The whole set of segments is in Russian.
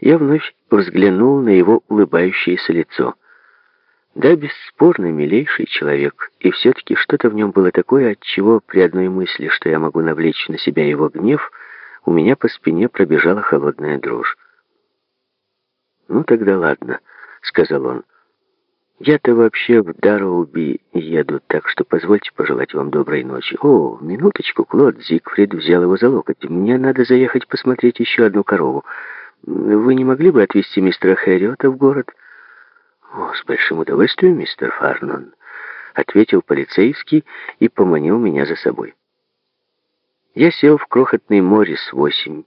Я вновь взглянул на его улыбающееся лицо. Да, бесспорно, милейший человек, и все-таки что-то в нем было такое, от чего при одной мысли, что я могу навлечь на себя его гнев, у меня по спине пробежала холодная дрожь. «Ну тогда ладно», — сказал он. «Я-то вообще в Дароуби еду, так что позвольте пожелать вам доброй ночи». «О, минуточку, Клод!» Зигфрид взял его за локоть. «Мне надо заехать посмотреть еще одну корову. Вы не могли бы отвезти мистера Хэриота в город?» «О, с большим удовольствием, мистер Фарнон», — ответил полицейский и поманил меня за собой. Я сел в крохотный Моррис-8.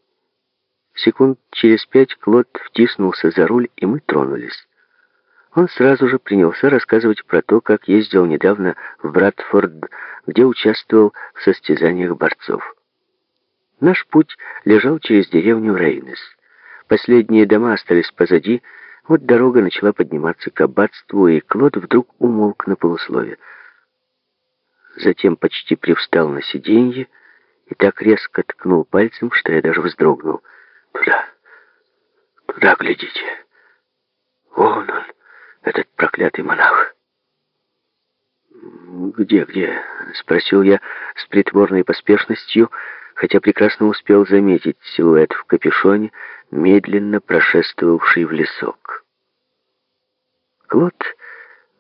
Секунд через пять Клод втиснулся за руль, и мы тронулись. Он сразу же принялся рассказывать про то, как ездил недавно в Братфорд, где участвовал в состязаниях борцов. Наш путь лежал через деревню Рейнес. Последние дома остались позади, вот дорога начала подниматься к аббатству, и Клод вдруг умолк на полуслове. Затем почти привстал на сиденье и так резко ткнул пальцем, что я даже вздрогнул. «Туда! Туда глядите! Вон он, этот проклятый монах!» «Где, где?» — спросил я с притворной поспешностью, хотя прекрасно успел заметить силуэт в капюшоне, медленно прошествовавший в лесок. Клод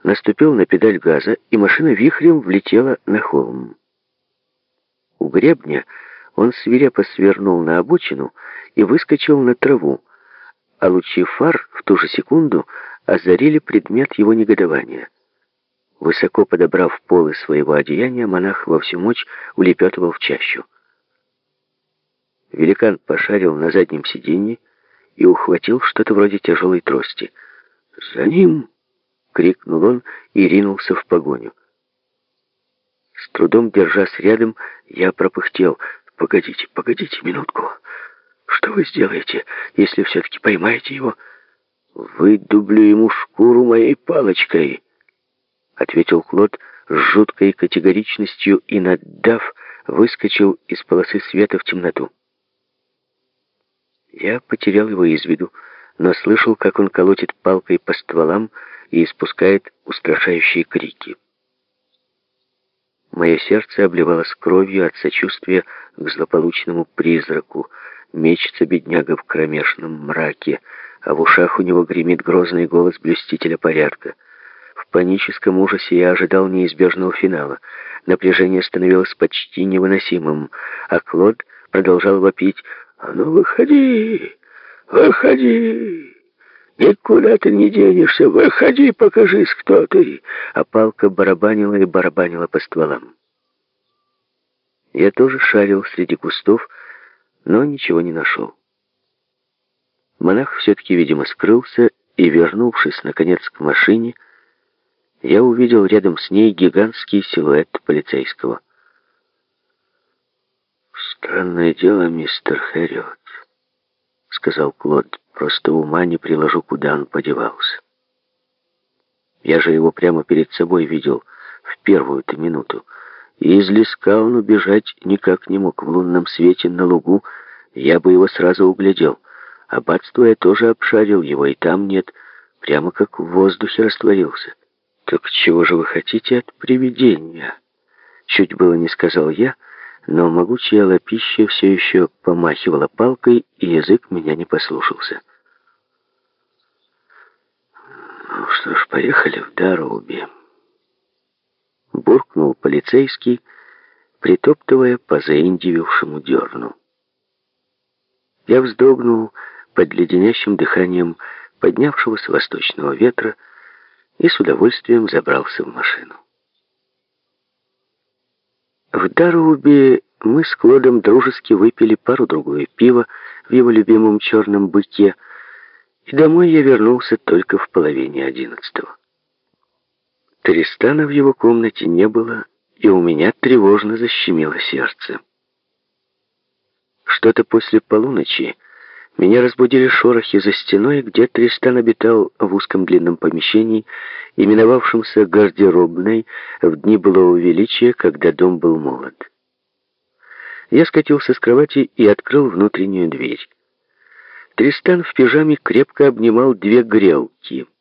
наступил на педаль газа, и машина вихрем влетела на холм. У гребня он свирепо свернул на обочину и выскочил на траву, а лучи фар в ту же секунду озарили предмет его негодования. Высоко подобрав полы своего одеяния, монах во всю мощь улепетывал в чащу. Великан пошарил на заднем сиденье и ухватил что-то вроде тяжелой трости. «За ним!» — крикнул он и ринулся в погоню. С трудом держась рядом, я пропыхтел. «Погодите, погодите минутку. Что вы сделаете, если все-таки поймаете его?» «Выдублю ему шкуру моей палочкой», — ответил Клод с жуткой категоричностью и, наддав, выскочил из полосы света в темноту. Я потерял его из виду, но слышал, как он колотит палкой по стволам и испускает устрашающие крики. Мое сердце обливалось кровью от сочувствия к злополучному призраку. Мечется бедняга в кромешном мраке, а в ушах у него гремит грозный голос блюстителя порядка. В паническом ужасе я ожидал неизбежного финала. Напряжение становилось почти невыносимым, а Клод продолжал вопить «А ну, выходи! Выходи! Никуда ты не денешься! Выходи, покажись, кто ты!» А палка барабанила и барабанила по стволам. Я тоже шарил среди кустов, но ничего не нашел. Монах все-таки, видимо, скрылся, и, вернувшись, наконец, к машине, я увидел рядом с ней гигантский силуэт полицейского. «Странное дело, мистер Хэрриот», — сказал Клод. «Просто ума не приложу, куда он подевался. Я же его прямо перед собой видел в первую-то минуту. И из леска он убежать никак не мог. В лунном свете на лугу я бы его сразу углядел. Аббатство я тоже обшарил, его и там нет. Прямо как в воздухе растворился. Так чего же вы хотите от привидения?» Чуть было не сказал я, — но могучая лапища все еще помахивала палкой, и язык меня не послушался. «Ну что ж, поехали в Дароуби», — буркнул полицейский, притоптывая по заиндивившему дерну. Я вздрогнул под леденящим дыханием поднявшегося восточного ветра и с удовольствием забрался в машину. В Дарубе мы с Клодом дружески выпили пару-другую пива в его любимом черном быке, и домой я вернулся только в половине одиннадцатого. Тристана в его комнате не было, и у меня тревожно защемило сердце. Что-то после полуночи меня разбудили шорохи за стеной, где Тристан обитал в узком длинном помещении, именовавшемся гардеробной в дни былого величия, когда дом был молод. Я скатился с кровати и открыл внутреннюю дверь. Тристан в пижаме крепко обнимал две грелки —